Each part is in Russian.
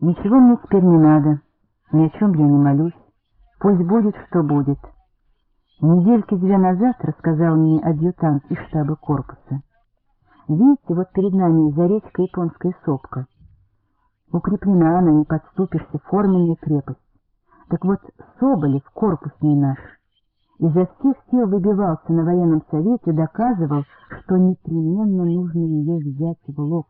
Ничего мне теперь не надо, ни о чем я не молюсь. Пусть будет, что будет. Недельки две назад рассказал мне адъютант из штаба корпуса. Видите, вот перед нами за речкой японская сопка. Укреплена она, не подступишься, форменная крепость. Так вот, Соболев, корпусный наш, изо всех сил выбивался на военном совете, доказывал, что непременно нужно ее взять в лоб.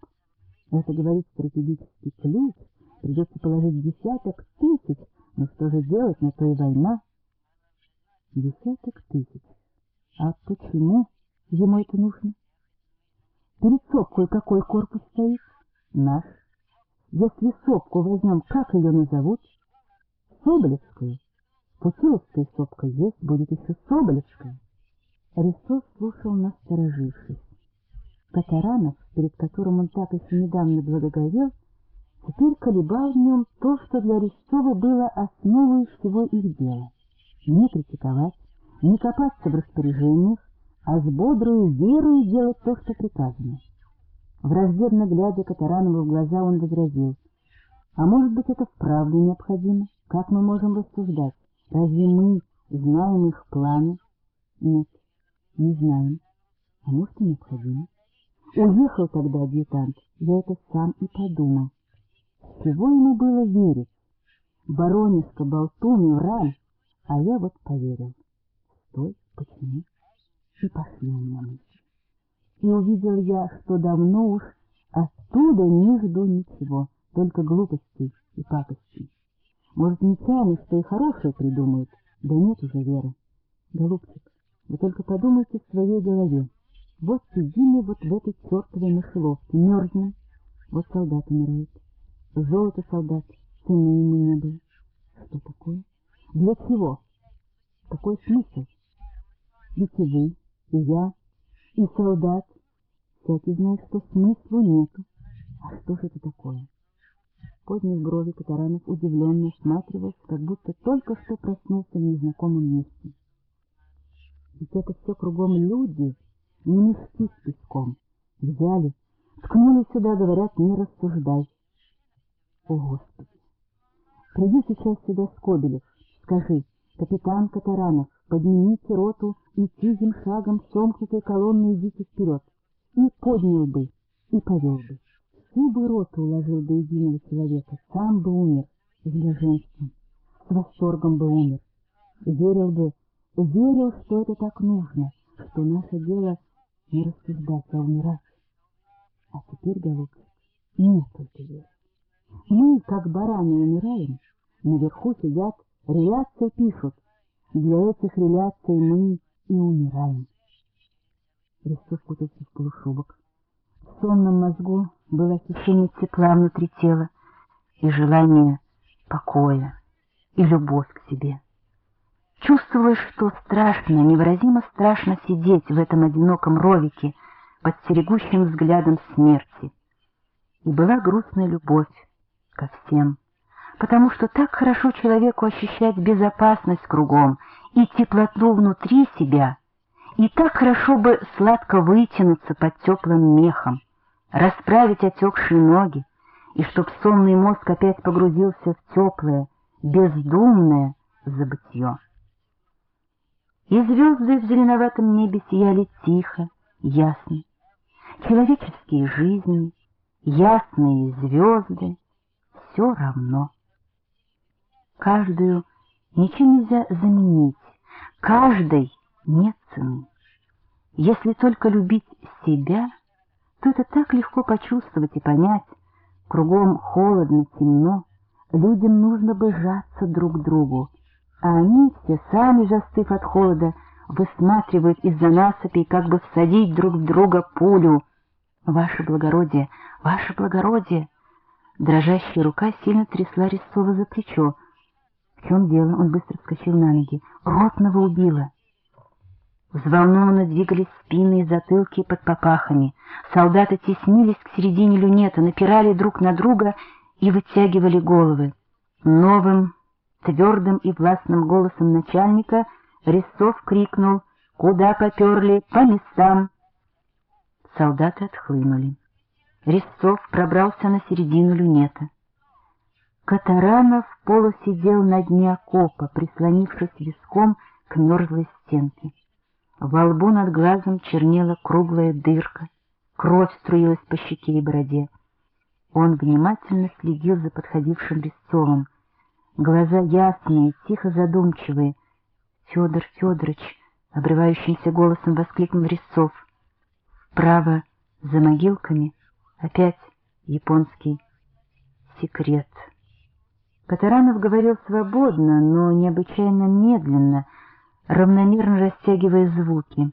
Это, говорит, стратегический ключ, придется положить десяток тысяч, но что же делать, на то и война. Десяток тысяч. А почему ему это нужно? Перед сопкой какой корпус стоит? Наш. Если сопку возьмем, как ее назовут? Соболевскую. Путиловская сопка есть, будет еще Соболевская. Рисов слушал, насторожившись. Катаранов, перед которым он так еще недавно благоговел, теперь колебал в нем то, что для Резцова было основой всего их дела. Не критиковать, не копаться в распоряжениях, а с бодрой верой делать то, что приказано. Враждебно глядя Катаранову в глаза, он возразил, «А может быть, это вправду необходимо? Как мы можем рассуждать? Разве мы знаем их планы?» «Нет, не знаем. А может, и необходимо?» Уехал тогда адъютант, я это сам и подумал. Чего ему было верить? Баронишка, болтун, враль, а я вот поверил. Стой, почему? И пошли меня мысли. И увидел я, что давно уж оттуда не жду ничего, только глупостей и пакостей. Может, нечаянно, что и хорошее придумают, да нет уже веры. Голубчик, вы только подумайте в своей голове. Вот сидим мы вот в этой чертовой мышеловке, мерзнем. Вот солдат умирает. Золото солдат, цены ему не было. Что такое? Для чего? Какой смысл? Ведь и вы, и я, и солдат. Всякий знает, что смысла нету. А что же это такое? Подняв брови, Катаранов удивленно осматривался, как будто только что проснулся в незнакомом месте. Ведь это все кругом люди, не мешки с песком. Взяли, ткнули сюда, говорят, не рассуждай. О, Господи! Приди сейчас сюда, Скобелев, скажи, капитан Катаранов, поднимите роту и тихим шагом сомкнутой колонной идите вперед. И поднял бы, и повел бы. Всю бы роту уложил до единого человека, сам бы умер с блаженством, с восторгом бы умер. Верил бы, верил, что это так нужно, что наше дело не рассуждать, а умирать. А теперь, голубчик, нет только веры. Мы, как бараны, умираем, наверху сидят, реляции пишут. Для этих реляций мы и умираем. Рисов кутался в полушубок. В сонном мозгу было ощущение тепла внутри тела и желание покоя, и любовь к себе. Чувствовалось, что страшно, невыразимо страшно сидеть в этом одиноком ровике под стерегущим взглядом смерти. И была грустная любовь ко всем, потому что так хорошо человеку ощущать безопасность кругом и теплоту внутри себя, и так хорошо бы сладко вытянуться под теплым мехом, расправить отекшие ноги, и чтоб сонный мозг опять погрузился в теплое, бездумное забытье. И звезды в зеленоватом небе сияли тихо, ясно. Человеческие жизни, ясные звезды, все равно. Каждую ничем нельзя заменить, каждой нет цены. Если только любить себя, то это так легко почувствовать и понять. Кругом холодно, темно, людям нужно бы сжаться друг к другу, а они все, сами застыв от холода, высматривают из-за насыпей, как бы всадить друг в друга пулю. «Ваше благородие! Ваше благородие!» Дрожащая рука сильно трясла Резцова за плечо. «В чем дело?» — он быстро вскочил на ноги. «Ротного убила!» Взволнованно двигались спины и затылки под попахами. Солдаты теснились к середине люнета, напирали друг на друга и вытягивали головы. Новым Твердым и властным голосом начальника Резцов крикнул «Куда поперли? По местам!» Солдаты отхлынули. Резцов пробрался на середину люнета. Катаранов полусидел на дне окопа, прислонившись виском к мерзлой стенке. Во лбу над глазом чернела круглая дырка, кровь струилась по щеке и бороде. Он внимательно следил за подходившим Резцовым. Глаза ясные, тихо задумчивые. «Федор Федорович!» — обрывающимся голосом воскликнул Резцов. «Вправо, за могилками, опять японский секрет». Катаранов говорил свободно, но необычайно медленно, равномерно растягивая звуки.